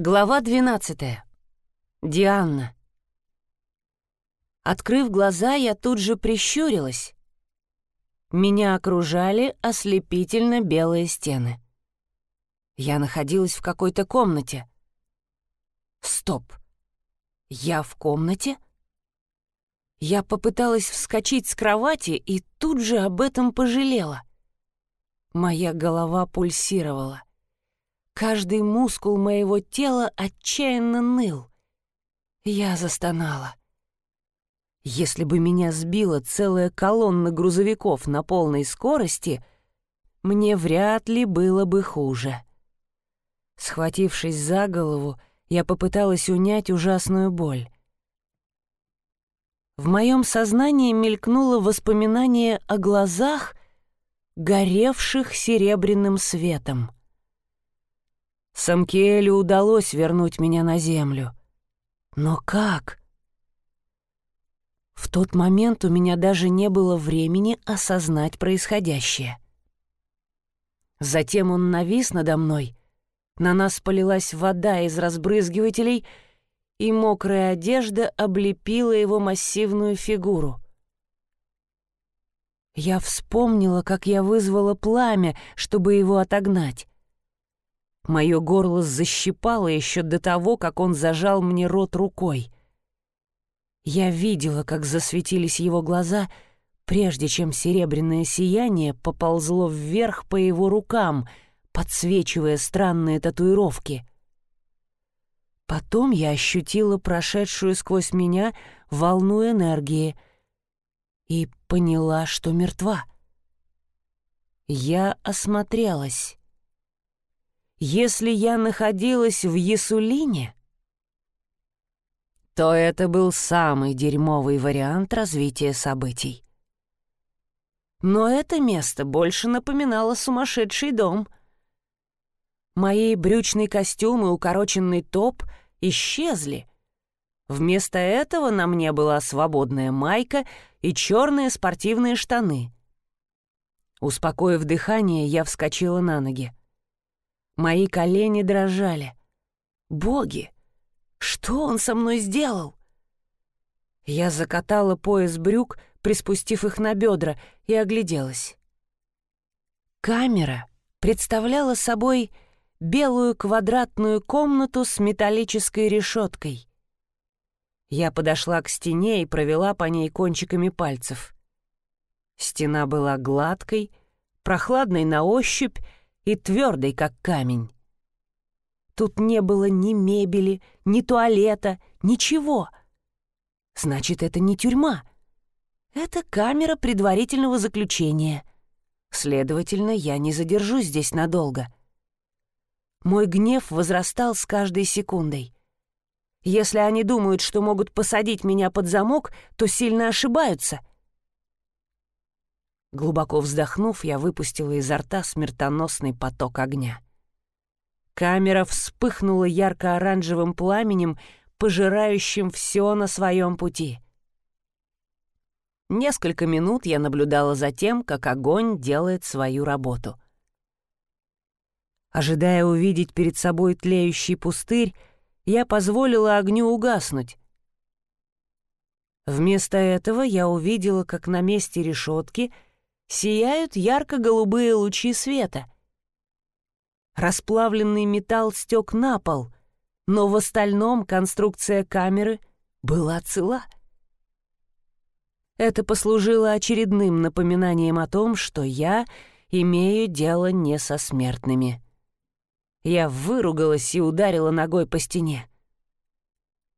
Глава 12. Дианна. Открыв глаза, я тут же прищурилась. Меня окружали ослепительно белые стены. Я находилась в какой-то комнате. Стоп. Я в комнате? Я попыталась вскочить с кровати и тут же об этом пожалела. Моя голова пульсировала. Каждый мускул моего тела отчаянно ныл. Я застонала. Если бы меня сбила целая колонна грузовиков на полной скорости, мне вряд ли было бы хуже. Схватившись за голову, я попыталась унять ужасную боль. В моем сознании мелькнуло воспоминание о глазах, горевших серебряным светом. Самкиэлю удалось вернуть меня на землю. Но как? В тот момент у меня даже не было времени осознать происходящее. Затем он навис надо мной, на нас полилась вода из разбрызгивателей, и мокрая одежда облепила его массивную фигуру. Я вспомнила, как я вызвала пламя, чтобы его отогнать. Мое горло защипало еще до того, как он зажал мне рот рукой. Я видела, как засветились его глаза, прежде чем серебряное сияние поползло вверх по его рукам, подсвечивая странные татуировки. Потом я ощутила прошедшую сквозь меня волну энергии и поняла, что мертва. Я осмотрелась. Если я находилась в Ясулине, то это был самый дерьмовый вариант развития событий. Но это место больше напоминало сумасшедший дом. Мои брючный костюм и укороченный топ исчезли. Вместо этого на мне была свободная майка и черные спортивные штаны. Успокоив дыхание, я вскочила на ноги. Мои колени дрожали. «Боги! Что он со мной сделал?» Я закатала пояс брюк, приспустив их на бедра, и огляделась. Камера представляла собой белую квадратную комнату с металлической решеткой. Я подошла к стене и провела по ней кончиками пальцев. Стена была гладкой, прохладной на ощупь и твердый, как камень. Тут не было ни мебели, ни туалета, ничего. Значит, это не тюрьма. Это камера предварительного заключения. Следовательно, я не задержусь здесь надолго. Мой гнев возрастал с каждой секундой. Если они думают, что могут посадить меня под замок, то сильно ошибаются. Глубоко вздохнув, я выпустила изо рта смертоносный поток огня. Камера вспыхнула ярко-оранжевым пламенем, пожирающим все на своем пути. Несколько минут я наблюдала за тем, как огонь делает свою работу. Ожидая увидеть перед собой тлеющий пустырь, я позволила огню угаснуть. Вместо этого я увидела, как на месте решетки — сияют ярко-голубые лучи света. Расплавленный металл стек на пол, но в остальном конструкция камеры была цела. Это послужило очередным напоминанием о том, что я имею дело не со смертными. Я выругалась и ударила ногой по стене.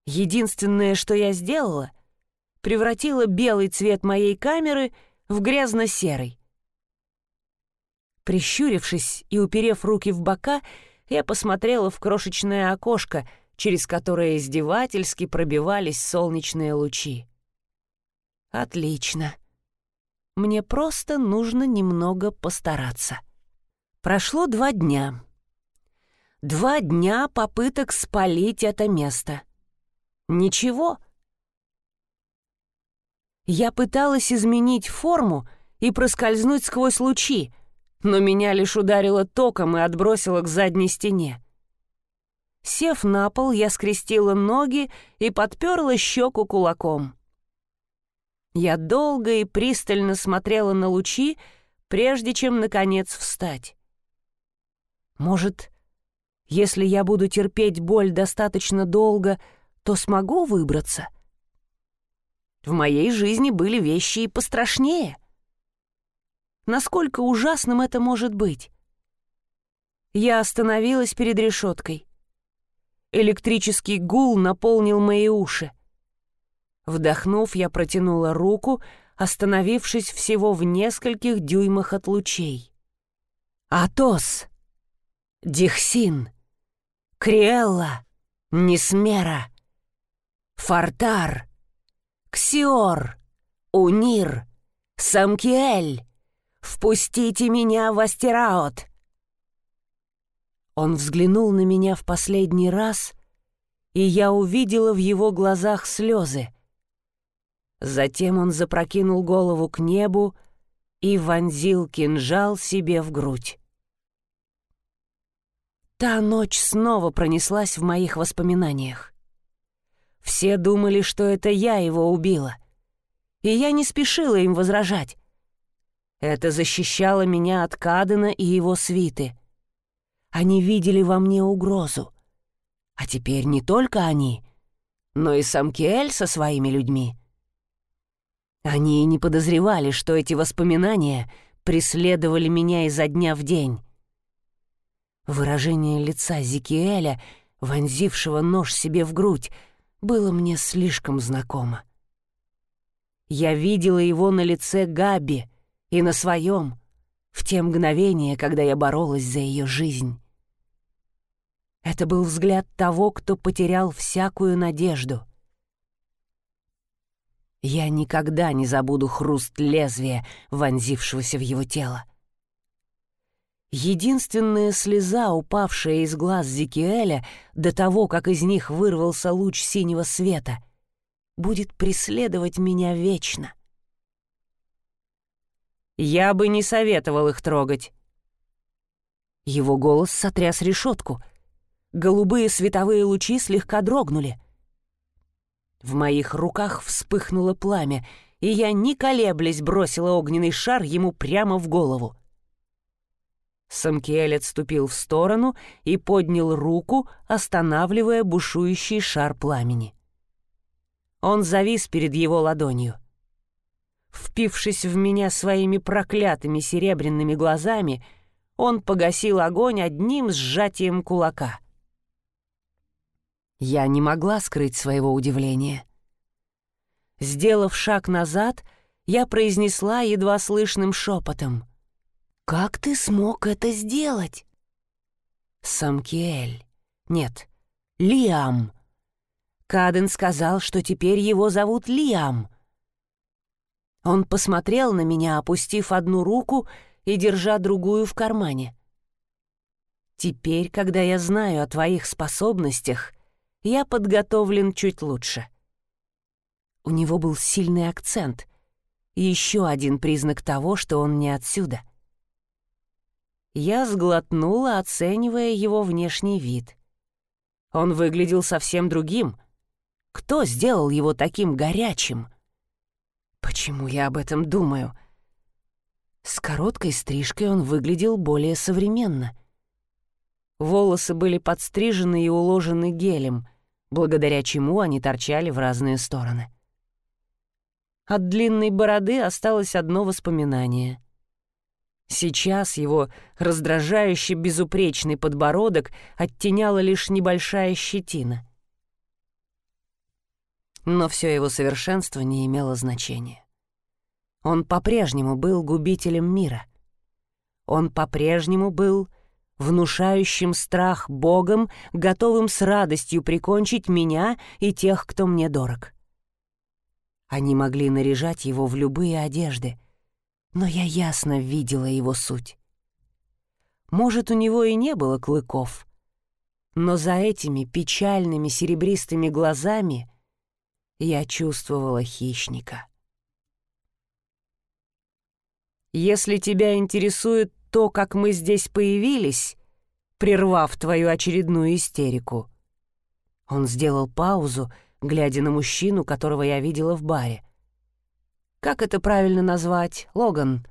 Единственное, что я сделала, превратила белый цвет моей камеры — в грязно-серый. Прищурившись и уперев руки в бока, я посмотрела в крошечное окошко, через которое издевательски пробивались солнечные лучи. «Отлично. Мне просто нужно немного постараться». Прошло два дня. Два дня попыток спалить это место. Ничего. Я пыталась изменить форму и проскользнуть сквозь лучи, но меня лишь ударило током и отбросило к задней стене. Сев на пол, я скрестила ноги и подперла щеку кулаком. Я долго и пристально смотрела на лучи, прежде чем, наконец, встать. Может, если я буду терпеть боль достаточно долго, то смогу выбраться? В моей жизни были вещи и пострашнее. Насколько ужасным это может быть? Я остановилась перед решеткой. Электрический гул наполнил мои уши. Вдохнув, я протянула руку, остановившись всего в нескольких дюймах от лучей. «Атос! Дихсин! Криэлла! Несмера! Фартар! Ксиор! Унир! Самкиэль! Впустите меня в Астераот!» Он взглянул на меня в последний раз, и я увидела в его глазах слезы. Затем он запрокинул голову к небу и вонзил кинжал себе в грудь. Та ночь снова пронеслась в моих воспоминаниях. Все думали, что это я его убила, и я не спешила им возражать. Это защищало меня от Кадена и его свиты — они видели во мне угрозу. А теперь не только они, но и сам Киэль со своими людьми. Они не подозревали, что эти воспоминания преследовали меня изо дня в день. Выражение лица Зикиэля, вонзившего нож себе в грудь, было мне слишком знакомо. Я видела его на лице Габи и на своем, в те мгновения, когда я боролась за ее жизнь. Это был взгляд того, кто потерял всякую надежду. Я никогда не забуду хруст лезвия, вонзившегося в его тело. Единственная слеза, упавшая из глаз Зикиэля до того, как из них вырвался луч синего света, будет преследовать меня вечно. Я бы не советовал их трогать. Его голос сотряс решетку. Голубые световые лучи слегка дрогнули. В моих руках вспыхнуло пламя, и я, не колеблясь, бросила огненный шар ему прямо в голову. Самкиэль отступил в сторону и поднял руку, останавливая бушующий шар пламени. Он завис перед его ладонью — Впившись в меня своими проклятыми серебряными глазами, он погасил огонь одним сжатием кулака. Я не могла скрыть своего удивления. Сделав шаг назад, я произнесла едва слышным шепотом. «Как ты смог это сделать?» «Самкиэль. Нет, Лиам. Каден сказал, что теперь его зовут Лиам». Он посмотрел на меня, опустив одну руку и держа другую в кармане. «Теперь, когда я знаю о твоих способностях, я подготовлен чуть лучше». У него был сильный акцент, еще один признак того, что он не отсюда. Я сглотнула, оценивая его внешний вид. Он выглядел совсем другим. Кто сделал его таким горячим?» Почему я об этом думаю? С короткой стрижкой он выглядел более современно. Волосы были подстрижены и уложены гелем, благодаря чему они торчали в разные стороны. От длинной бороды осталось одно воспоминание. Сейчас его раздражающий безупречный подбородок оттеняла лишь небольшая щетина — но все его совершенство не имело значения. Он по-прежнему был губителем мира. Он по-прежнему был внушающим страх Богом, готовым с радостью прикончить меня и тех, кто мне дорог. Они могли наряжать его в любые одежды, но я ясно видела его суть. Может, у него и не было клыков, но за этими печальными серебристыми глазами я чувствовала хищника. «Если тебя интересует то, как мы здесь появились, прервав твою очередную истерику». Он сделал паузу, глядя на мужчину, которого я видела в баре. «Как это правильно назвать, Логан?»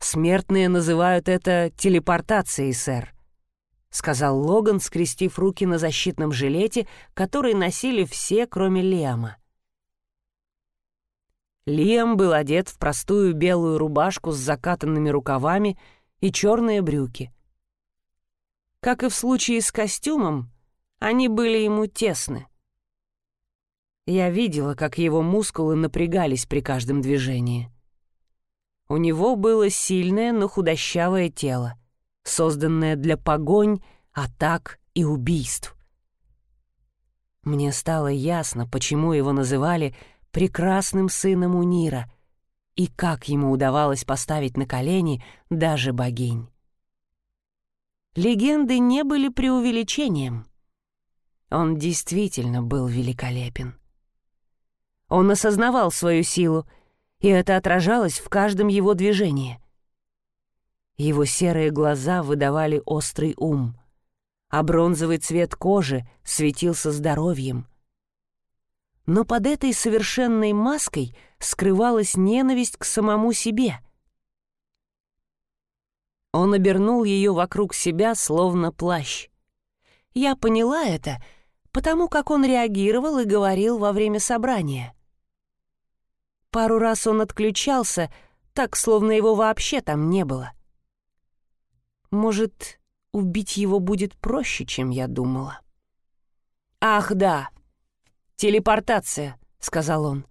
«Смертные называют это телепортацией, сэр», — сказал Логан, скрестив руки на защитном жилете, который носили все, кроме Лиама. Лиам был одет в простую белую рубашку с закатанными рукавами и черные брюки. Как и в случае с костюмом, они были ему тесны. Я видела, как его мускулы напрягались при каждом движении. У него было сильное, но худощавое тело, созданное для погонь, атак и убийств. Мне стало ясно, почему его называли прекрасным сыном Унира и как ему удавалось поставить на колени даже богинь. Легенды не были преувеличением. Он действительно был великолепен. Он осознавал свою силу, и это отражалось в каждом его движении. Его серые глаза выдавали острый ум, а бронзовый цвет кожи светился здоровьем. Но под этой совершенной маской скрывалась ненависть к самому себе. Он обернул ее вокруг себя, словно плащ. Я поняла это, потому как он реагировал и говорил во время собрания. Пару раз он отключался, так, словно его вообще там не было. Может, убить его будет проще, чем я думала. «Ах, да! Телепортация», — сказал он.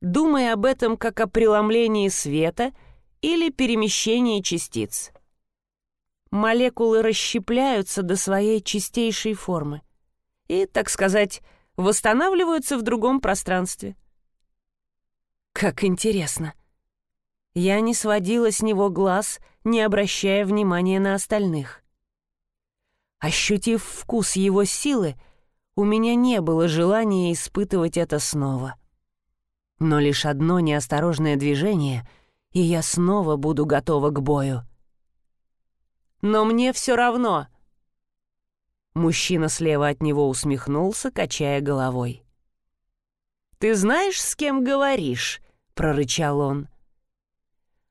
«Думай об этом как о преломлении света или перемещении частиц. Молекулы расщепляются до своей чистейшей формы и, так сказать, восстанавливаются в другом пространстве. Как интересно. Я не сводила с него глаз, не обращая внимания на остальных. Ощутив вкус его силы, у меня не было желания испытывать это снова. Но лишь одно неосторожное движение, и я снова буду готова к бою. «Но мне все равно!» Мужчина слева от него усмехнулся, качая головой. «Ты знаешь, с кем говоришь?» — прорычал он.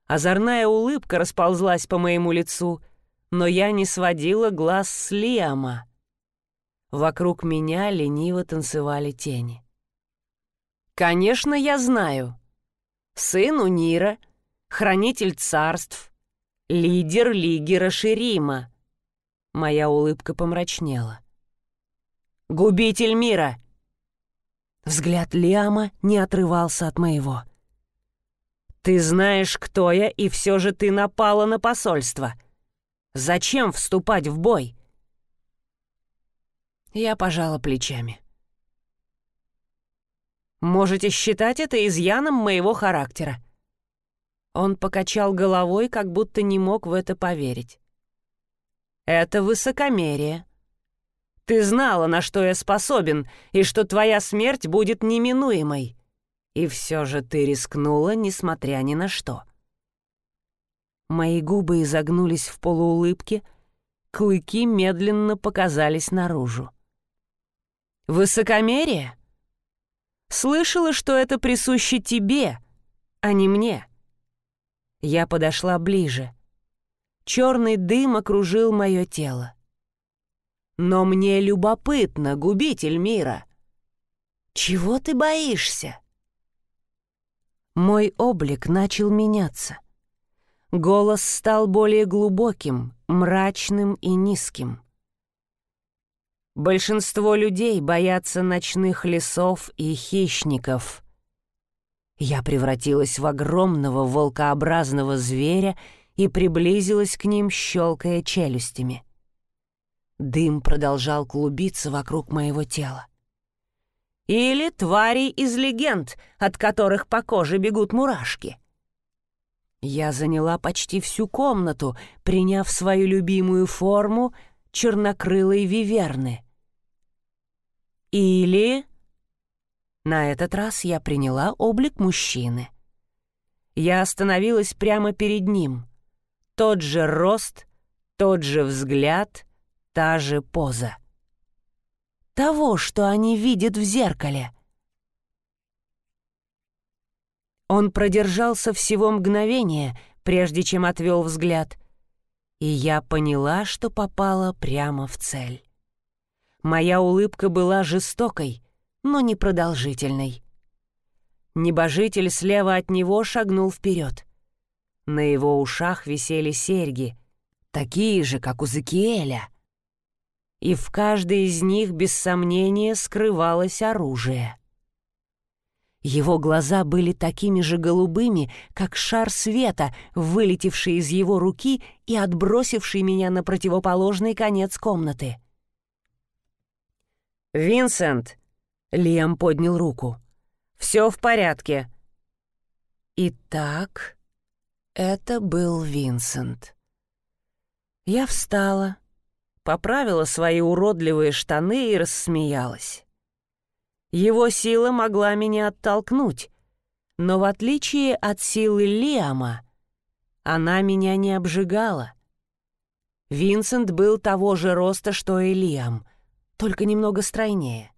Озорная улыбка расползлась по моему лицу, но я не сводила глаз с Лиама. Вокруг меня лениво танцевали тени. «Конечно, я знаю. Сын Унира, хранитель царств, лидер Лиги Раширима». Моя улыбка помрачнела. «Губитель мира!» Взгляд Лиама не отрывался от моего. «Ты знаешь, кто я, и все же ты напала на посольство. Зачем вступать в бой?» Я пожала плечами. «Можете считать это изъяном моего характера». Он покачал головой, как будто не мог в это поверить. «Это высокомерие. Ты знала, на что я способен, и что твоя смерть будет неминуемой. И все же ты рискнула, несмотря ни на что. Мои губы изогнулись в полуулыбке, клыки медленно показались наружу. «Высокомерие? Слышала, что это присуще тебе, а не мне». Я подошла ближе. Черный дым окружил мое тело. «Но мне любопытно, губитель мира. Чего ты боишься?» Мой облик начал меняться. Голос стал более глубоким, мрачным и низким. Большинство людей боятся ночных лесов и хищников. Я превратилась в огромного волкообразного зверя и приблизилась к ним, щелкая челюстями. Дым продолжал клубиться вокруг моего тела. Или твари из легенд, от которых по коже бегут мурашки. Я заняла почти всю комнату, приняв свою любимую форму чернокрылой виверны. Или... На этот раз я приняла облик мужчины. Я остановилась прямо перед ним. Тот же рост, Тот же взгляд, та же поза. Того, что они видят в зеркале. Он продержался всего мгновение, прежде чем отвел взгляд, и я поняла, что попала прямо в цель. Моя улыбка была жестокой, но непродолжительной. Небожитель слева от него шагнул вперед. На его ушах висели серьги, такие же, как у Закиэля. И в каждой из них, без сомнения, скрывалось оружие. Его глаза были такими же голубыми, как шар света, вылетевший из его руки и отбросивший меня на противоположный конец комнаты. «Винсент!» — Лиам поднял руку. «Все в порядке». Итак, это был Винсент. Я встала, поправила свои уродливые штаны и рассмеялась. Его сила могла меня оттолкнуть, но в отличие от силы Лиама, она меня не обжигала. Винсент был того же роста, что и Лиам, только немного стройнее.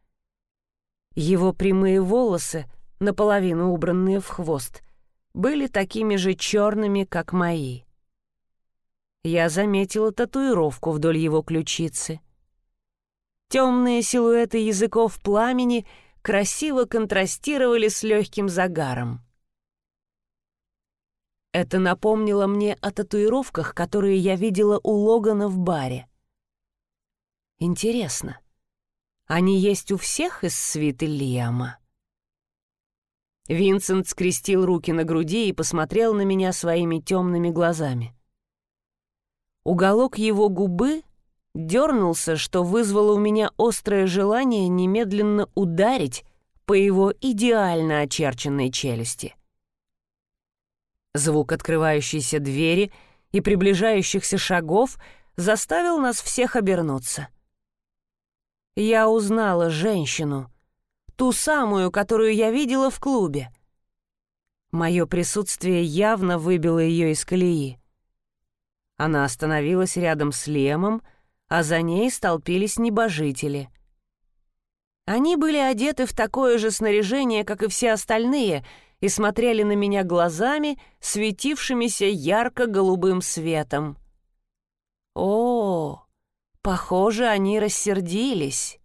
Его прямые волосы, наполовину убранные в хвост, были такими же черными, как мои. Я заметила татуировку вдоль его ключицы. Темные силуэты языков пламени — красиво контрастировали с легким загаром. Это напомнило мне о татуировках, которые я видела у Логана в баре. Интересно, они есть у всех из свиты Лиама? Винсент скрестил руки на груди и посмотрел на меня своими темными глазами. Уголок его губы дернулся, что вызвало у меня острое желание немедленно ударить по его идеально очерченной челюсти. Звук открывающейся двери и приближающихся шагов заставил нас всех обернуться. Я узнала женщину, ту самую, которую я видела в клубе. Мое присутствие явно выбило ее из колеи. Она остановилась рядом с Лемом, а за ней столпились небожители. Они были одеты в такое же снаряжение, как и все остальные, и смотрели на меня глазами, светившимися ярко-голубым светом. О, похоже, они рассердились.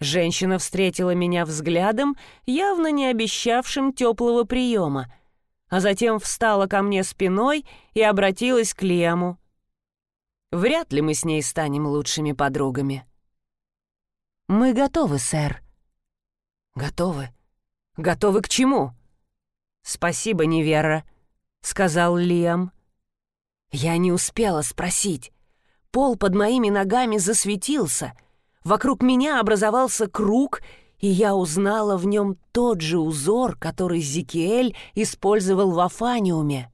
Женщина встретила меня взглядом, явно не обещавшим теплого приема, а затем встала ко мне спиной и обратилась к Лему. Вряд ли мы с ней станем лучшими подругами. Мы готовы, сэр. Готовы? Готовы к чему? Спасибо, Невера, сказал Лиам. Я не успела спросить. Пол под моими ногами засветился. Вокруг меня образовался круг, и я узнала в нем тот же узор, который Зикиэль использовал в Афаниуме.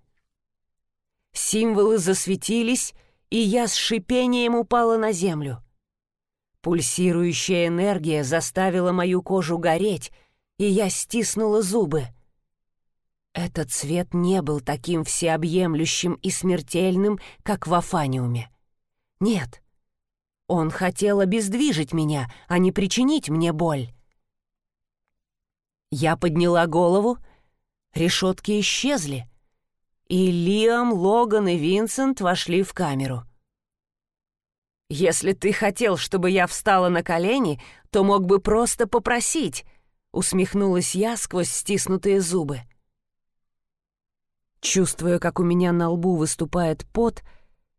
Символы засветились, и я с шипением упала на землю. Пульсирующая энергия заставила мою кожу гореть, и я стиснула зубы. Этот цвет не был таким всеобъемлющим и смертельным, как в Афаниуме. Нет, он хотел обездвижить меня, а не причинить мне боль. Я подняла голову, решетки исчезли, и Лиам, Логан и Винсент вошли в камеру. «Если ты хотел, чтобы я встала на колени, то мог бы просто попросить», — усмехнулась я сквозь стиснутые зубы. Чувствуя, как у меня на лбу выступает пот,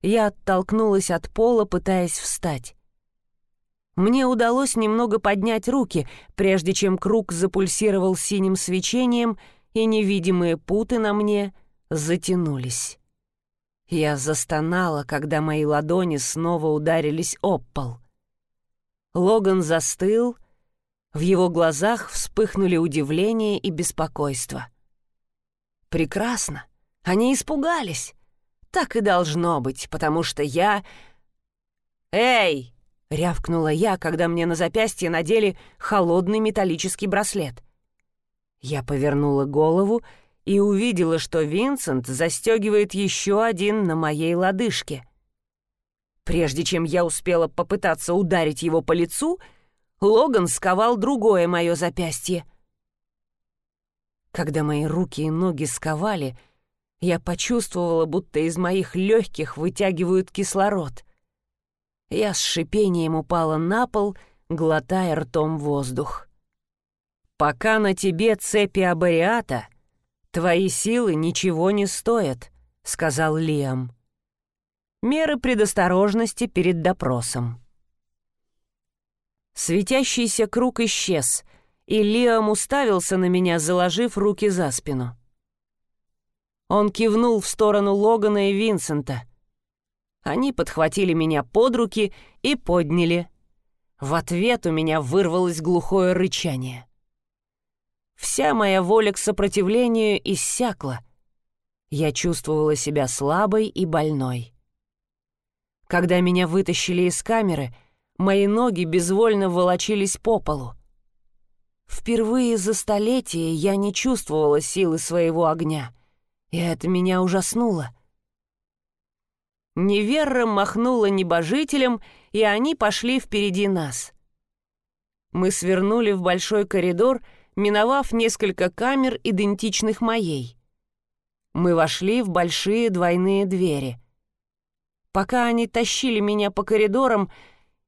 я оттолкнулась от пола, пытаясь встать. Мне удалось немного поднять руки, прежде чем круг запульсировал синим свечением, и невидимые путы на мне затянулись. Я застонала, когда мои ладони снова ударились об пол. Логан застыл, в его глазах вспыхнули удивление и беспокойство. «Прекрасно! Они испугались! Так и должно быть, потому что я...» «Эй!» — рявкнула я, когда мне на запястье надели холодный металлический браслет. Я повернула голову и увидела, что Винсент застегивает еще один на моей лодыжке — Прежде чем я успела попытаться ударить его по лицу, Логан сковал другое мое запястье. Когда мои руки и ноги сковали, я почувствовала, будто из моих легких вытягивают кислород. Я с шипением упала на пол, глотая ртом воздух. «Пока на тебе цепи абариата, твои силы ничего не стоят», — сказал Лиам. Меры предосторожности перед допросом. Светящийся круг исчез, и Лиам уставился на меня, заложив руки за спину. Он кивнул в сторону Логана и Винсента. Они подхватили меня под руки и подняли. В ответ у меня вырвалось глухое рычание. Вся моя воля к сопротивлению иссякла. Я чувствовала себя слабой и больной. Когда меня вытащили из камеры, мои ноги безвольно волочились по полу. Впервые за столетие я не чувствовала силы своего огня, и это меня ужаснуло. Неверра махнула небожителям, и они пошли впереди нас. Мы свернули в большой коридор, миновав несколько камер, идентичных моей. Мы вошли в большие двойные двери — Пока они тащили меня по коридорам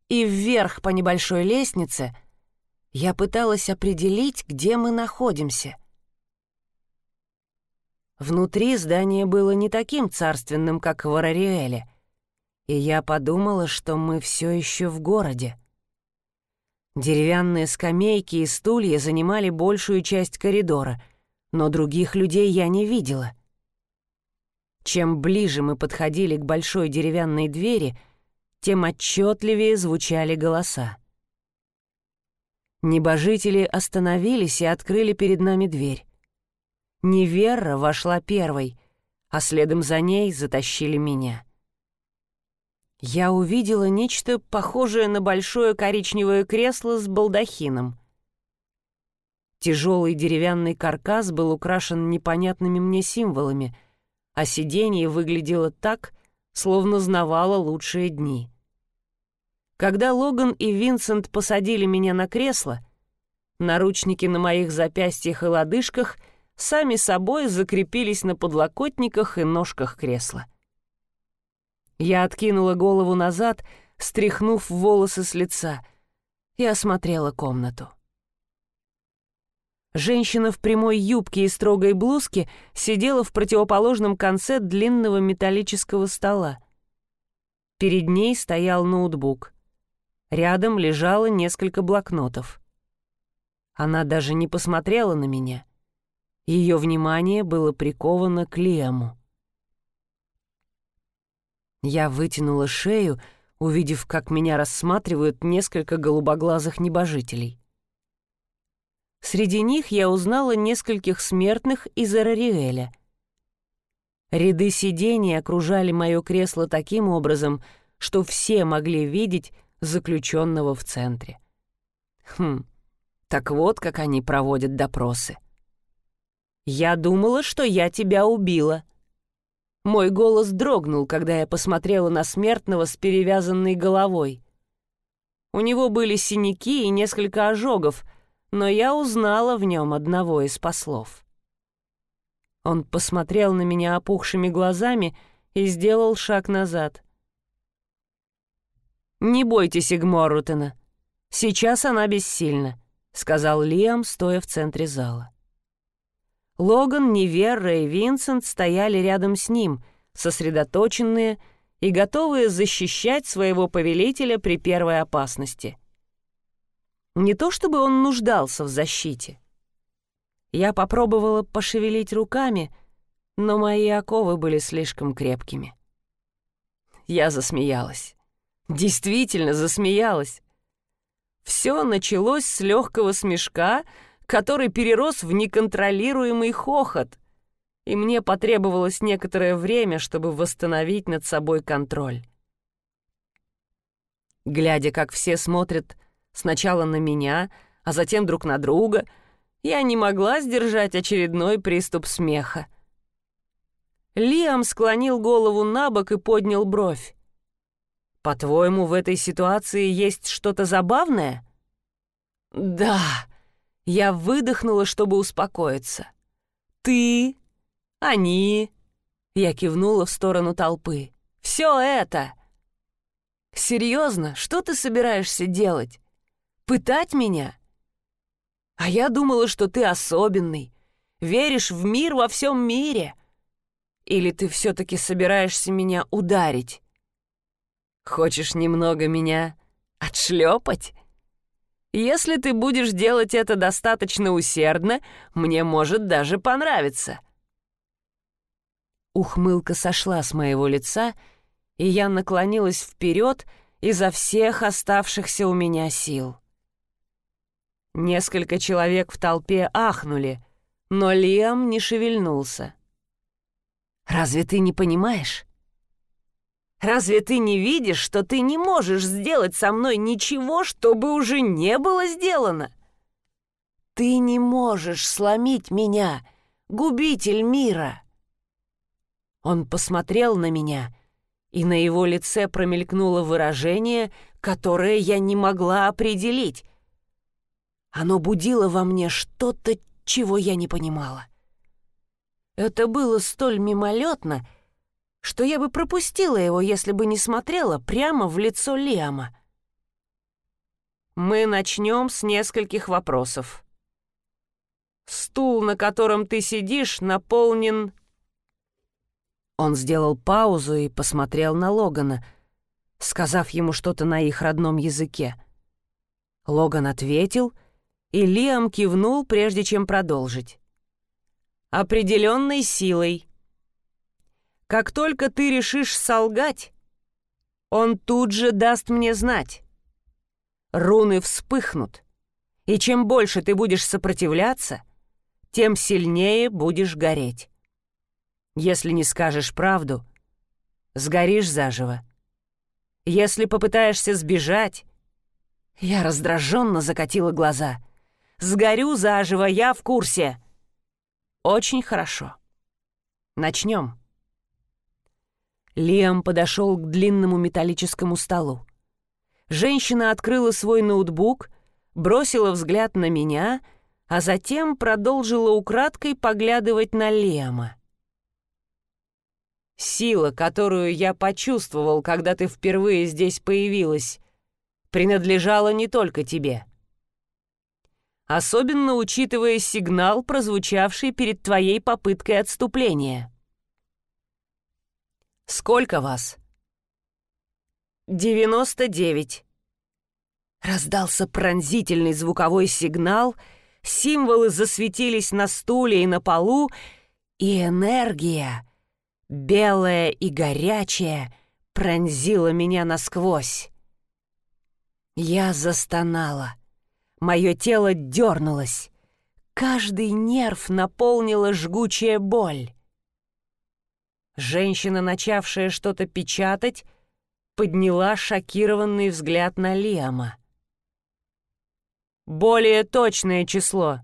и вверх по небольшой лестнице, я пыталась определить, где мы находимся. Внутри здание было не таким царственным, как в Арариэле, и я подумала, что мы все еще в городе. Деревянные скамейки и стулья занимали большую часть коридора, но других людей я не видела — чем ближе мы подходили к большой деревянной двери, тем отчетливее звучали голоса. Небожители остановились и открыли перед нами дверь. Неверра вошла первой, а следом за ней затащили меня. Я увидела нечто похожее на большое коричневое кресло с балдахином. Тяжелый деревянный каркас был украшен непонятными мне символами — а сиденье выглядело так, словно знавало лучшие дни. Когда Логан и Винсент посадили меня на кресло, наручники на моих запястьях и лодыжках сами собой закрепились на подлокотниках и ножках кресла. Я откинула голову назад, стряхнув волосы с лица, и осмотрела комнату. Женщина в прямой юбке и строгой блузке сидела в противоположном конце длинного металлического стола. Перед ней стоял ноутбук. Рядом лежало несколько блокнотов. Она даже не посмотрела на меня. Ее внимание было приковано к Лиаму. Я вытянула шею, увидев, как меня рассматривают несколько голубоглазых небожителей. Среди них я узнала нескольких смертных из Арариэля. Ряды сидений окружали мое кресло таким образом, что все могли видеть заключенного в центре. Хм, так вот, как они проводят допросы. «Я думала, что я тебя убила». Мой голос дрогнул, когда я посмотрела на смертного с перевязанной головой. У него были синяки и несколько ожогов, но я узнала в нем одного из послов. Он посмотрел на меня опухшими глазами и сделал шаг назад. «Не бойтесь Игморрутена. Сейчас она бессильна», — сказал Лиам, стоя в центре зала. Логан, Неверра и Винсент стояли рядом с ним, сосредоточенные и готовые защищать своего повелителя при первой опасности — не то чтобы он нуждался в защите. Я попробовала пошевелить руками, но мои оковы были слишком крепкими. Я засмеялась. Действительно засмеялась. Все началось с легкого смешка, который перерос в неконтролируемый хохот, и мне потребовалось некоторое время, чтобы восстановить над собой контроль. Глядя, как все смотрят Сначала на меня, а затем друг на друга. Я не могла сдержать очередной приступ смеха. Лиам склонил голову на бок и поднял бровь. По-твоему, в этой ситуации есть что-то забавное? Да. Я выдохнула, чтобы успокоиться. Ты, они. Я кивнула в сторону толпы. Все это. Серьезно, что ты собираешься делать? Пытать меня? А я думала, что ты особенный. Веришь в мир во всем мире. Или ты все-таки собираешься меня ударить? Хочешь немного меня отшлепать? Если ты будешь делать это достаточно усердно, мне может даже понравиться. Ухмылка сошла с моего лица, и я наклонилась вперед изо всех оставшихся у меня сил. Несколько человек в толпе ахнули, но Лиам не шевельнулся. «Разве ты не понимаешь? Разве ты не видишь, что ты не можешь сделать со мной ничего, чтобы уже не было сделано? Ты не можешь сломить меня, губитель мира!» Он посмотрел на меня, и на его лице промелькнуло выражение, которое я не могла определить. Оно будило во мне что-то, чего я не понимала. Это было столь мимолетно, что я бы пропустила его, если бы не смотрела прямо в лицо Лиама. Мы начнем с нескольких вопросов. Стул, на котором ты сидишь, наполнен... Он сделал паузу и посмотрел на Логана, сказав ему что-то на их родном языке. Логан ответил, и Лиам кивнул, прежде чем продолжить. «Определенной силой», как только ты решишь солгать, он тут же даст мне знать. Руны вспыхнут, и чем больше ты будешь сопротивляться, тем сильнее будешь гореть. Если не скажешь правду, сгоришь заживо. Если попытаешься сбежать... Я раздраженно закатила глаза. «Сгорю заживо, я в курсе!» «Очень хорошо. Начнем». Лиам подошел к длинному металлическому столу. Женщина открыла свой ноутбук, бросила взгляд на меня, а затем продолжила украдкой поглядывать на Лиама. «Сила, которую я почувствовал, когда ты впервые здесь появилась, принадлежала не только тебе. Особенно учитывая сигнал, прозвучавший перед твоей попыткой отступления». Сколько вас?» «Девяносто девять». Раздался пронзительный звуковой сигнал, символы засветились на стуле и на полу, и энергия, белая и горячая, пронзила меня насквозь. Я застонала. Мое тело дернулось. Каждый нерв наполнила жгучая боль. Женщина, начавшая что-то печатать, подняла шокированный взгляд на Лиама. «Более точное число».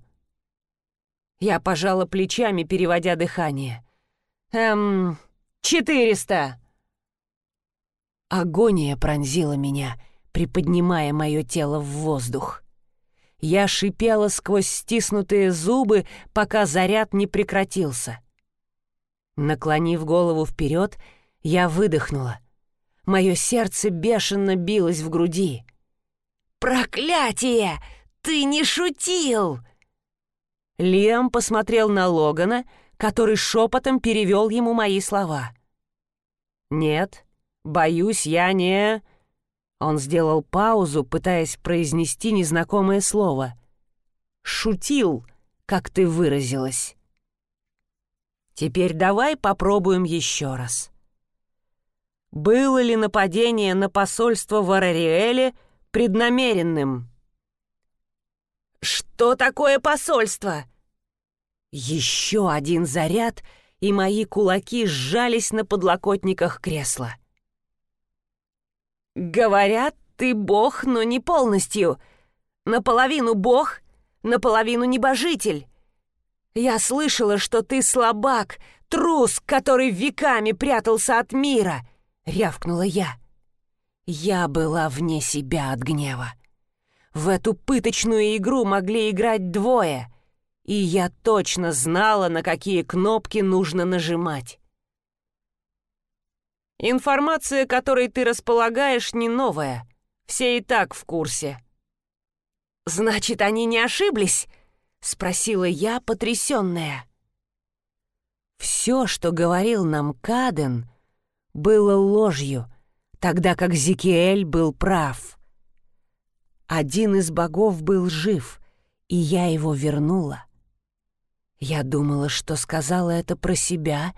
Я пожала плечами, переводя дыхание. «Эм, четыреста!» Агония пронзила меня, приподнимая мое тело в воздух. Я шипела сквозь стиснутые зубы, пока заряд не прекратился. Наклонив голову вперед, я выдохнула. Мое сердце бешено билось в груди. «Проклятие! Ты не шутил!» Лиам посмотрел на Логана, который шепотом перевел ему мои слова. «Нет, боюсь, я не...» Он сделал паузу, пытаясь произнести незнакомое слово. «Шутил, как ты выразилась». Теперь давай попробуем еще раз. Было ли нападение на посольство в Арариэле преднамеренным? «Что такое посольство?» Еще один заряд, и мои кулаки сжались на подлокотниках кресла. «Говорят, ты бог, но не полностью. Наполовину бог, наполовину небожитель. Я слышала, что ты слабак, трус, который веками прятался от мира, рявкнула я. Я была вне себя от гнева. В эту пыточную игру могли играть двое, и я точно знала, на какие кнопки нужно нажимать. Информация, которой ты располагаешь, не новая. Все и так в курсе. «Значит, они не ошиблись?» — спросила я, потрясенная. Все, что говорил нам Каден, было ложью, тогда как Зикиэль был прав. Один из богов был жив, и я его вернула. Я думала, что сказала это про себя,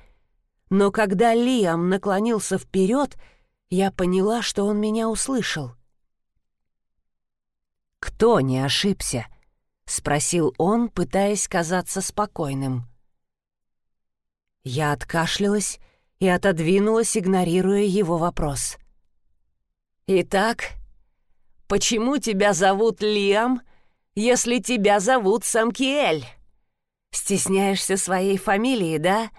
но когда Лиам наклонился вперед, я поняла, что он меня услышал. «Кто не ошибся?» — спросил он, пытаясь казаться спокойным. Я откашлялась и отодвинулась, игнорируя его вопрос. «Итак, почему тебя зовут Лиам, если тебя зовут Самкиэль? Стесняешься своей фамилии, да?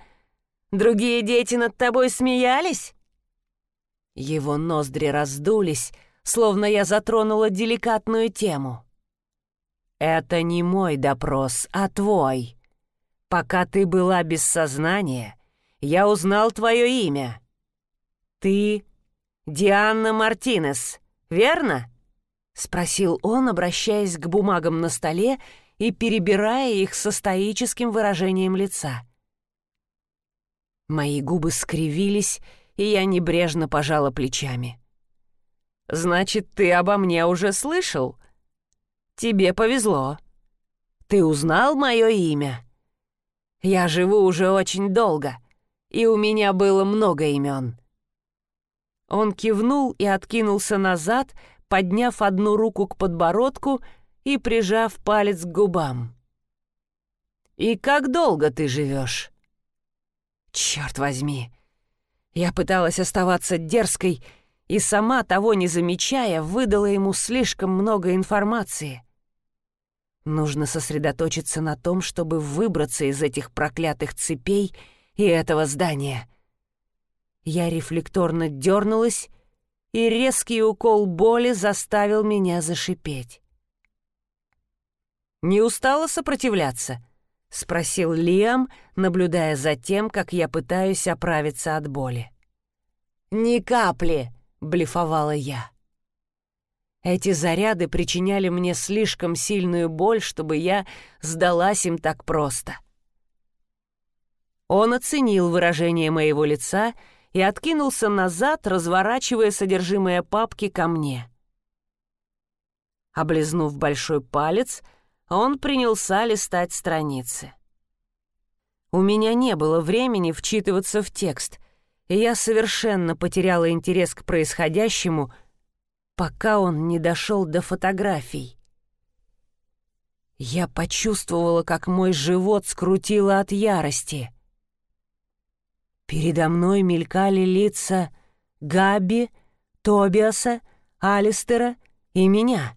Другие дети над тобой смеялись?» Его ноздри раздулись, словно я затронула деликатную тему. «Это не мой допрос, а твой. Пока ты была без сознания, я узнал твое имя. Ты Диана Мартинес, верно?» — спросил он, обращаясь к бумагам на столе и перебирая их со стоическим выражением лица. Мои губы скривились, и я небрежно пожала плечами. «Значит, ты обо мне уже слышал? Тебе повезло. Ты узнал мое имя? Я живу уже очень долго, и у меня было много имен». Он кивнул и откинулся назад, подняв одну руку к подбородку и прижав палец к губам. «И как долго ты живешь?» «Черт возьми!» Я пыталась оставаться дерзкой и сама, того не замечая, выдала ему слишком много информации. Нужно сосредоточиться на том, чтобы выбраться из этих проклятых цепей и этого здания. Я рефлекторно дернулась, и резкий укол боли заставил меня зашипеть. «Не устала сопротивляться?» — спросил Лиам, наблюдая за тем, как я пытаюсь оправиться от боли. «Ни капли!» — блефовала я. Эти заряды причиняли мне слишком сильную боль, чтобы я сдалась им так просто. Он оценил выражение моего лица и откинулся назад, разворачивая содержимое папки ко мне. Облизнув большой палец, он принялся листать страницы. У меня не было времени вчитываться в текст, и я совершенно потеряла интерес к происходящему, пока он не дошел до фотографий. Я почувствовала, как мой живот скрутило от ярости. Передо мной мелькали лица Габи, Тобиаса, Алистера и меня.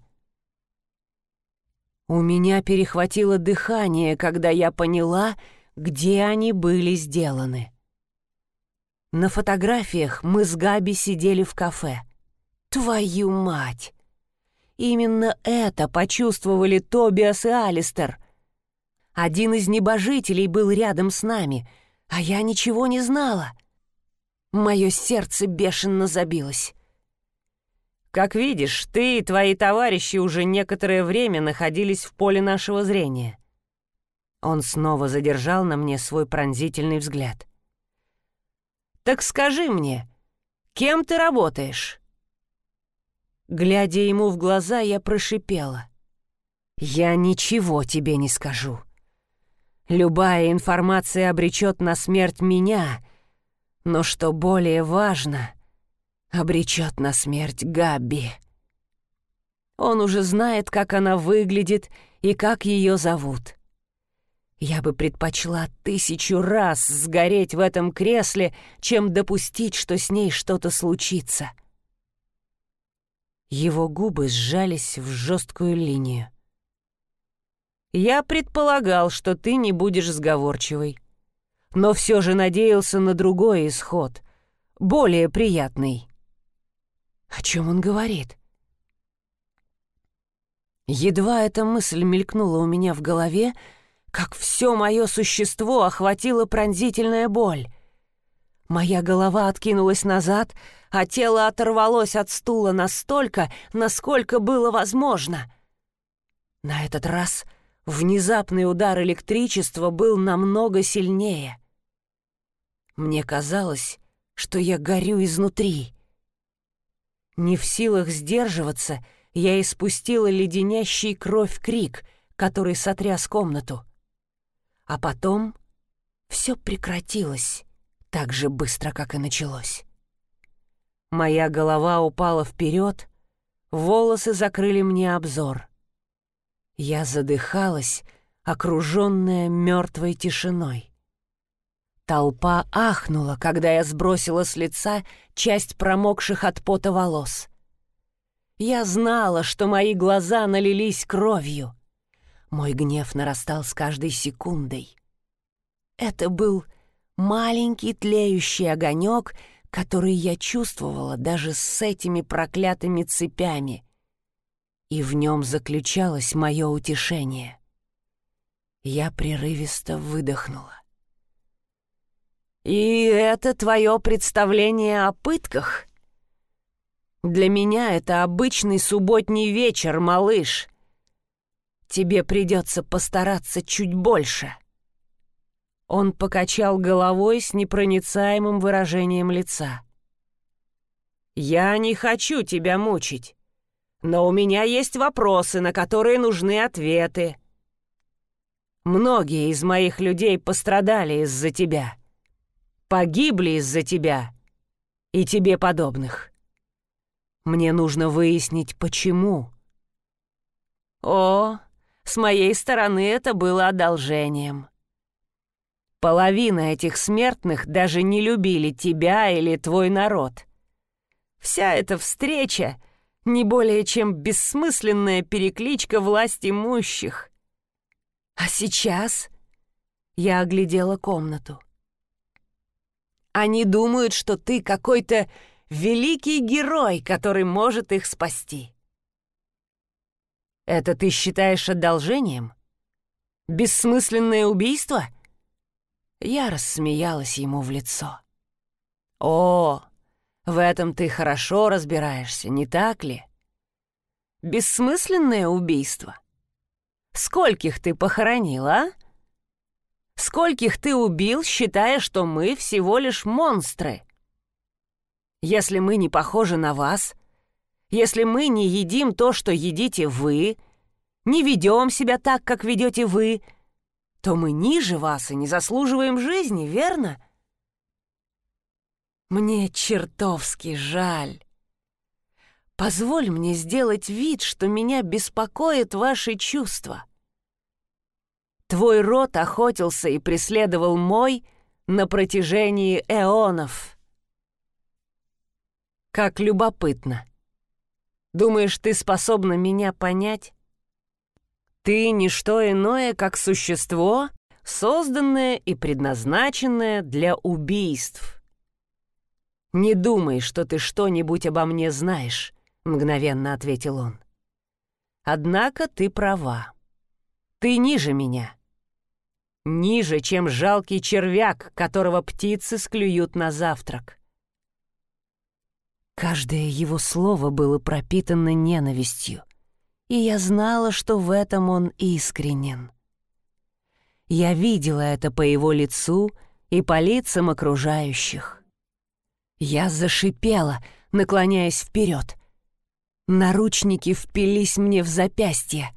У меня перехватило дыхание, когда я поняла, где они были сделаны. На фотографиях мы с Габи сидели в кафе. Твою мать! Именно это почувствовали Тобиас и Алистер. Один из небожителей был рядом с нами, а я ничего не знала. Мое сердце бешено забилось. Как видишь, ты и твои товарищи уже некоторое время находились в поле нашего зрения. Он снова задержал на мне свой пронзительный взгляд. «Так скажи мне, кем ты работаешь?» Глядя ему в глаза, я прошипела. «Я ничего тебе не скажу. Любая информация обречет на смерть меня, но что более важно, обречет на смерть Габби. Он уже знает, как она выглядит и как ее зовут. Я бы предпочла тысячу раз сгореть в этом кресле, чем допустить, что с ней что-то случится. Его губы сжались в жесткую линию. «Я предполагал, что ты не будешь сговорчивой, но все же надеялся на другой исход, более приятный». О чем он говорит? Едва эта мысль мелькнула у меня в голове, как все мое существо охватило пронзительная боль. Моя голова откинулась назад, а тело оторвалось от стула настолько, насколько было возможно. На этот раз внезапный удар электричества был намного сильнее. Мне казалось, что я горю изнутри. Не в силах сдерживаться, я испустила леденящий кровь крик, который сотряс комнату. А потом все прекратилось так же быстро, как и началось. Моя голова упала вперед, волосы закрыли мне обзор. Я задыхалась, окруженная мертвой тишиной. Толпа ахнула, когда я сбросила с лица часть промокших от пота волос. Я знала, что мои глаза налились кровью. Мой гнев нарастал с каждой секундой. Это был маленький тлеющий огонек, который я чувствовала даже с этими проклятыми цепями. И в нем заключалось мое утешение. Я прерывисто выдохнула. «И это твое представление о пытках?» «Для меня это обычный субботний вечер, малыш. Тебе придется постараться чуть больше». Он покачал головой с непроницаемым выражением лица. «Я не хочу тебя мучить, но у меня есть вопросы, на которые нужны ответы. Многие из моих людей пострадали из-за тебя, погибли из-за тебя и тебе подобных. Мне нужно выяснить, почему». «О, с моей стороны это было одолжением». Половина этих смертных даже не любили тебя или твой народ. Вся эта встреча не более чем бессмысленная перекличка власть имущих. А сейчас я оглядела комнату. Они думают, что ты какой-то великий герой, который может их спасти. Это ты считаешь одолжением? Бессмысленное убийство — я рассмеялась ему в лицо. «О, в этом ты хорошо разбираешься, не так ли? Бессмысленное убийство? Скольких ты похоронил, а? Скольких ты убил, считая, что мы всего лишь монстры? Если мы не похожи на вас, если мы не едим то, что едите вы, не ведем себя так, как ведете вы — то мы ниже вас и не заслуживаем жизни, верно? Мне чертовски жаль. Позволь мне сделать вид, что меня беспокоят ваши чувства. Твой род охотился и преследовал мой на протяжении эонов. Как любопытно. Думаешь, ты способна меня понять? Ты — не что иное, как существо, созданное и предназначенное для убийств. «Не думай, что ты что-нибудь обо мне знаешь», — мгновенно ответил он. «Однако ты права. Ты ниже меня. Ниже, чем жалкий червяк, которого птицы склюют на завтрак». Каждое его слово было пропитано ненавистью и я знала, что в этом он искренен. Я видела это по его лицу и по лицам окружающих. Я зашипела, наклоняясь вперед. Наручники впились мне в запястье.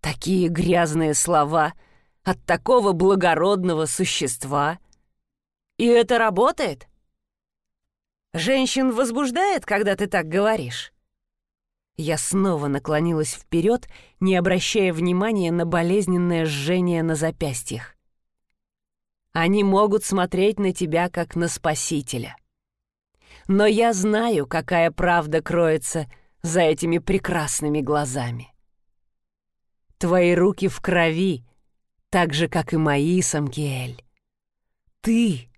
Такие грязные слова от такого благородного существа. И это работает? Женщин возбуждает, когда ты так говоришь? Я снова наклонилась вперед, не обращая внимания на болезненное жжение на запястьях. Они могут смотреть на тебя как на спасителя. Но я знаю, какая правда кроется за этими прекрасными глазами. Твои руки в крови, так же, как и мои, Самкиэль. Ты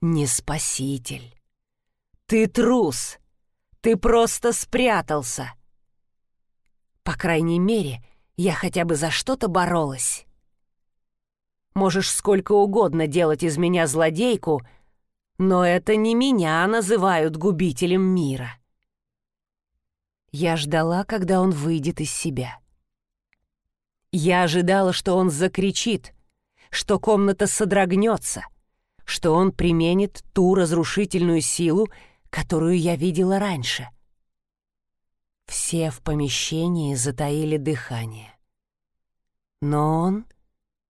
не спаситель. Ты трус. Ты просто спрятался. По крайней мере, я хотя бы за что-то боролась. Можешь сколько угодно делать из меня злодейку, но это не меня называют губителем мира. Я ждала, когда он выйдет из себя. Я ожидала, что он закричит, что комната содрогнется, что он применит ту разрушительную силу, которую я видела раньше. Все в помещении затаили дыхание. Но он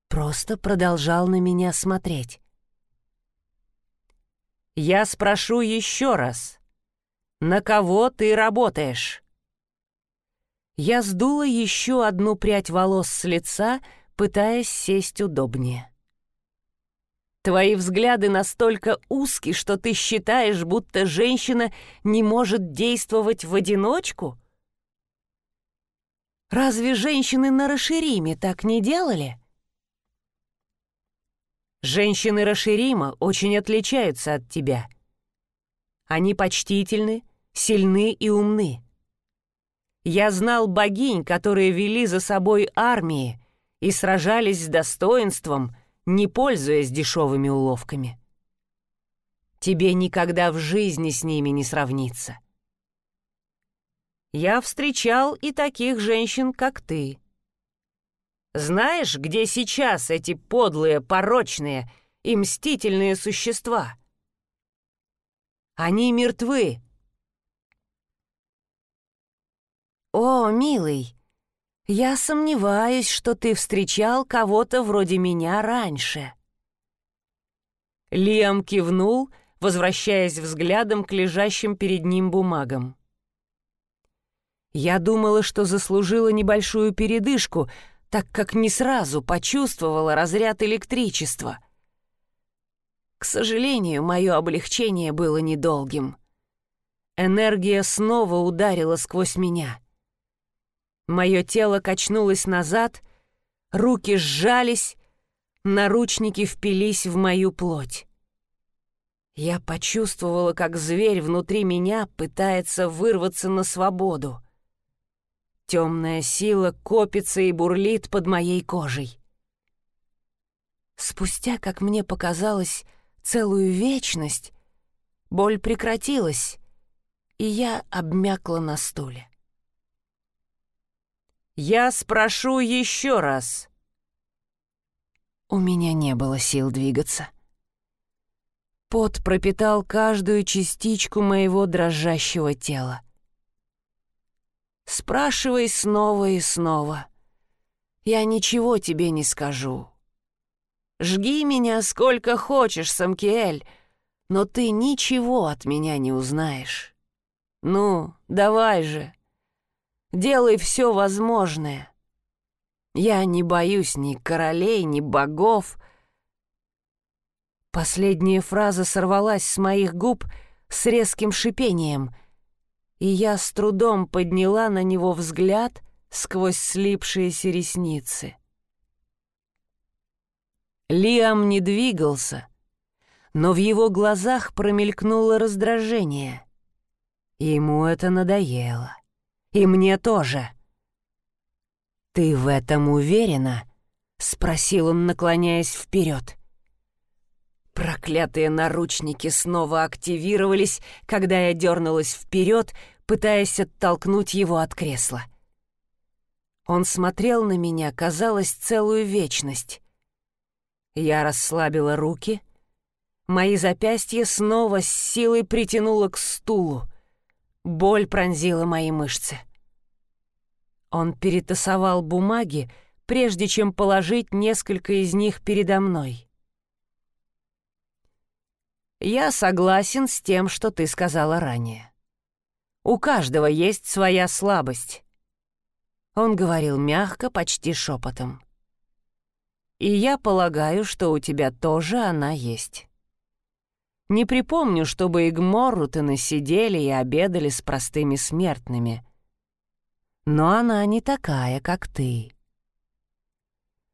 просто продолжал на меня смотреть. «Я спрошу еще раз. На кого ты работаешь?» Я сдула еще одну прядь волос с лица, пытаясь сесть удобнее. Твои взгляды настолько узки, что ты считаешь, будто женщина не может действовать в одиночку? Разве женщины на Рашириме так не делали? Женщины Раширима очень отличаются от тебя. Они почтительны, сильны и умны. Я знал богинь, которые вели за собой армии и сражались с достоинством, не пользуясь дешевыми уловками. Тебе никогда в жизни с ними не сравниться. Я встречал и таких женщин, как ты. Знаешь, где сейчас эти подлые, порочные и мстительные существа? Они мертвы, «О, милый, я сомневаюсь, что ты встречал кого-то вроде меня раньше». Лиам кивнул, возвращаясь взглядом к лежащим перед ним бумагам. Я думала, что заслужила небольшую передышку, так как не сразу почувствовала разряд электричества. К сожалению, мое облегчение было недолгим. Энергия снова ударила сквозь меня — Мое тело качнулось назад, руки сжались, наручники впились в мою плоть. Я почувствовала, как зверь внутри меня пытается вырваться на свободу. Темная сила копится и бурлит под моей кожей. Спустя, как мне показалось, целую вечность, боль прекратилась, и я обмякла на стуле. «Я спрошу еще раз». У меня не было сил двигаться. Пот пропитал каждую частичку моего дрожащего тела. Спрашивай снова и снова. Я ничего тебе не скажу. Жги меня сколько хочешь, Самкиэль, но ты ничего от меня не узнаешь. Ну, давай же. Делай все возможное. Я не боюсь ни королей, ни богов. Последняя фраза сорвалась с моих губ с резким шипением, и я с трудом подняла на него взгляд сквозь слипшиеся ресницы. Лиам не двигался, но в его глазах промелькнуло раздражение. Ему это надоело. И мне тоже. «Ты в этом уверена?» — спросил он, наклоняясь вперед. Проклятые наручники снова активировались, когда я дернулась вперед, пытаясь оттолкнуть его от кресла. Он смотрел на меня, казалось, целую вечность. Я расслабила руки. Мои запястья снова с силой притянуло к стулу. Боль пронзила мои мышцы. Он перетасовал бумаги, прежде чем положить несколько из них передо мной. «Я согласен с тем, что ты сказала ранее. У каждого есть своя слабость». Он говорил мягко, почти шепотом. «И я полагаю, что у тебя тоже она есть». Не припомню, чтобы Игморрутены сидели и обедали с простыми смертными. Но она не такая, как ты.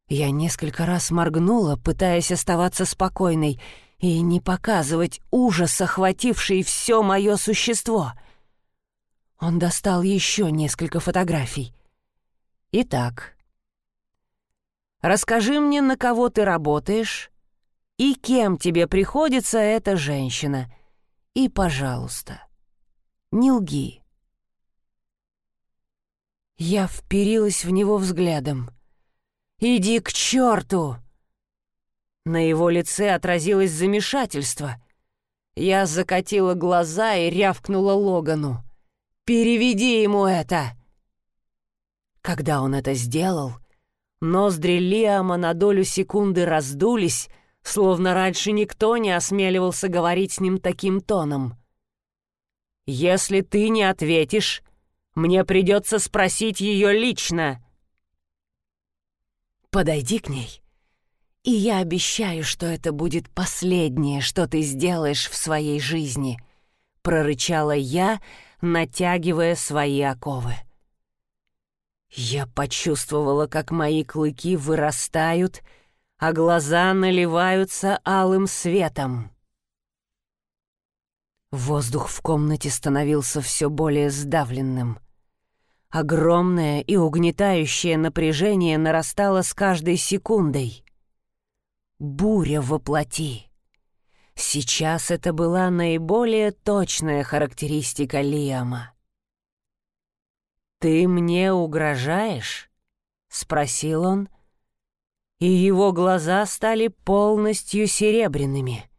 Я несколько раз моргнула, пытаясь оставаться спокойной и не показывать ужас, охвативший все мое существо. Он достал еще несколько фотографий. Итак, расскажи мне, на кого ты работаешь и кем тебе приходится эта женщина. И, пожалуйста, не лги. Я вперилась в него взглядом. «Иди к черту!» На его лице отразилось замешательство. Я закатила глаза и рявкнула Логану. «Переведи ему это!» Когда он это сделал, ноздри Лиама на долю секунды раздулись, словно раньше никто не осмеливался говорить с ним таким тоном. «Если ты не ответишь, мне придется спросить ее лично». «Подойди к ней, и я обещаю, что это будет последнее, что ты сделаешь в своей жизни», — прорычала я, натягивая свои оковы. Я почувствовала, как мои клыки вырастают, а глаза наливаются алым светом. Воздух в комнате становился все более сдавленным. Огромное и угнетающее напряжение нарастало с каждой секундой. Буря воплоти. Сейчас это была наиболее точная характеристика Лиама. «Ты мне угрожаешь?» — спросил он, и его глаза стали полностью серебряными.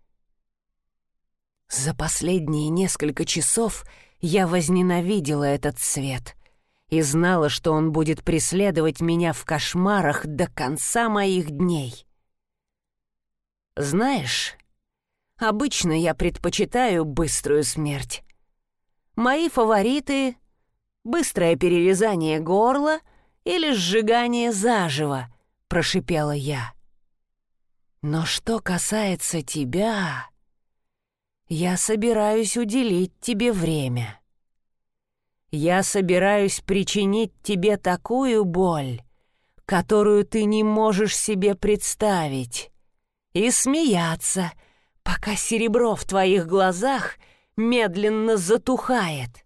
За последние несколько часов я возненавидела этот цвет и знала, что он будет преследовать меня в кошмарах до конца моих дней. Знаешь, обычно я предпочитаю быструю смерть. Мои фавориты — быстрое перерезание горла или сжигание заживо, — прошипела я. Но что касается тебя, я собираюсь уделить тебе время. Я собираюсь причинить тебе такую боль, которую ты не можешь себе представить, и смеяться, пока серебро в твоих глазах медленно затухает.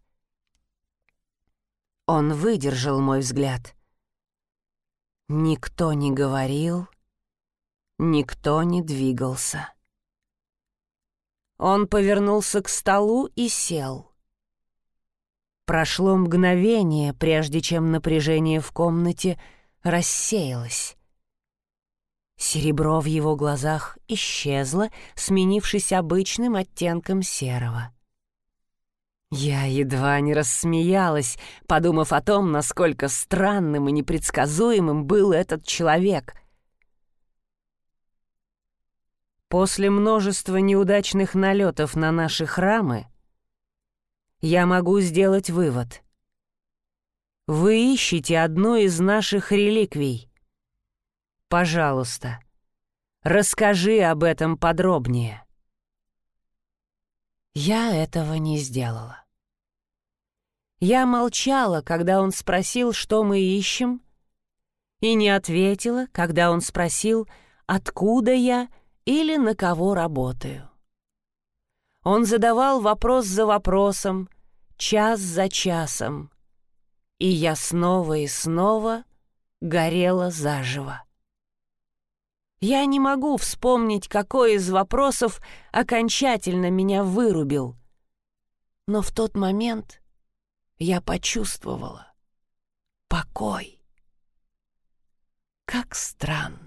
Он выдержал мой взгляд — Никто не говорил, никто не двигался. Он повернулся к столу и сел. Прошло мгновение, прежде чем напряжение в комнате рассеялось. Серебро в его глазах исчезло, сменившись обычным оттенком серого. Я едва не рассмеялась, подумав о том, насколько странным и непредсказуемым был этот человек. После множества неудачных налетов на наши храмы я могу сделать вывод. Вы ищете одну из наших реликвий. Пожалуйста, расскажи об этом подробнее. Я этого не сделала. Я молчала, когда он спросил, что мы ищем, и не ответила, когда он спросил, откуда я или на кого работаю. Он задавал вопрос за вопросом, час за часом, и я снова и снова горела заживо. Я не могу вспомнить, какой из вопросов окончательно меня вырубил. Но в тот момент я почувствовала покой. Как странно.